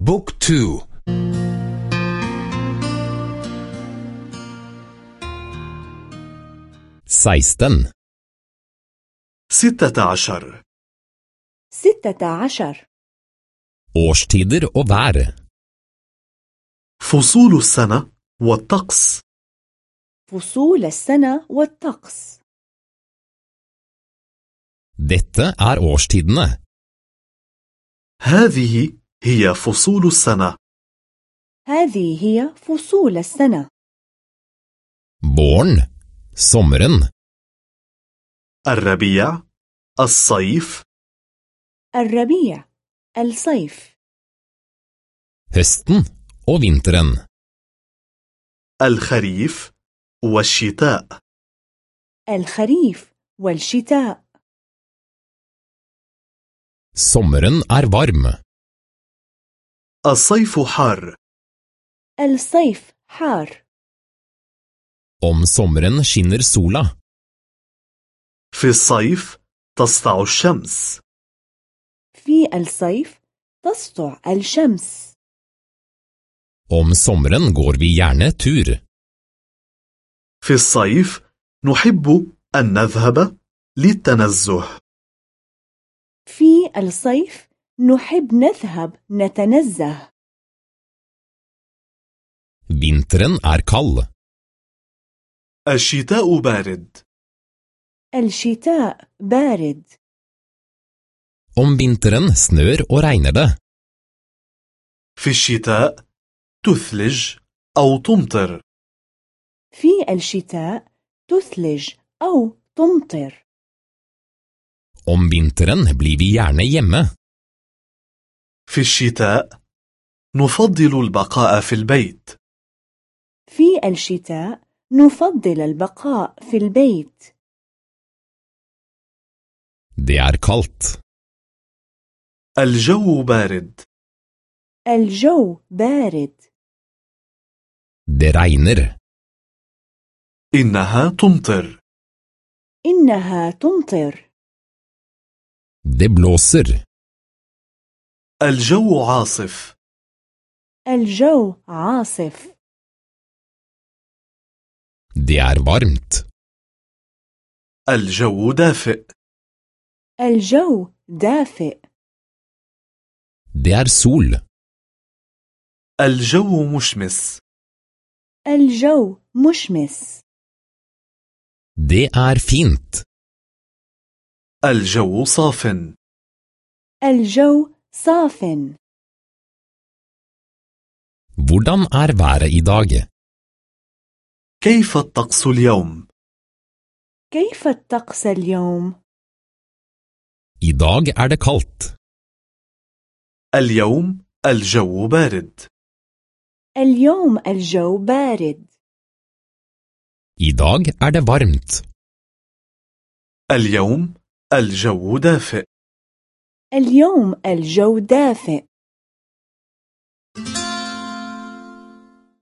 بوك تو. seksten, ستة عشر. ستة عشر. årstider og vær, فصول السنة والطقس. فصول السنة والطقس. dette er årstidene. هذه هي فصول السنة. هذه هي فصول السنة. Våren, sommeren, الربيع الصيف. الربيع الصيف. Høsten og vinteren. الخريف والشتاء. الخريف والشتاء. Sommeren er varm, الصيف حار. الصيف حار. Om sommeren skinner sola. في الصيف تسطع الشمس. في الصيف تسطع الشمس. Om sommeren går vi gjerne tur. في الصيف نحب أن نذهب للتنزه. في الصيف نحب نذهب نتنزه Vinteren er kald. الشتاء بارد الشتاء بارد Om vinteren snør og regner det. في الشتاء تثلج أو تمطر في الشتاء تثلج أو تمطر Om vinteren blir vi gjerne hjemme. في الشتاء نفضل البقاء في البيت في الشتاء نفضل البقاء في البيت Det er kaldt. الجو بارد الجو بارد Det regner. إنها تمطر إنها تمطر Det blåser. الجو عاصف. الجو عاصف. Det er varmt. الجو دافئ. الجو دافئ. Det er sol. الجو مشمس. الجو مشمس. Det er fint. الجو صاف الجو صاف Hvordan er været i dag? كيف الطقس اليوم؟ كيف الطقس اليوم؟ I dag er det kaldt. اليوم الجو بارد اليوم الجو بارد I dag er det varmt. اليوم الجو دافئ اليوم الجو دافئ.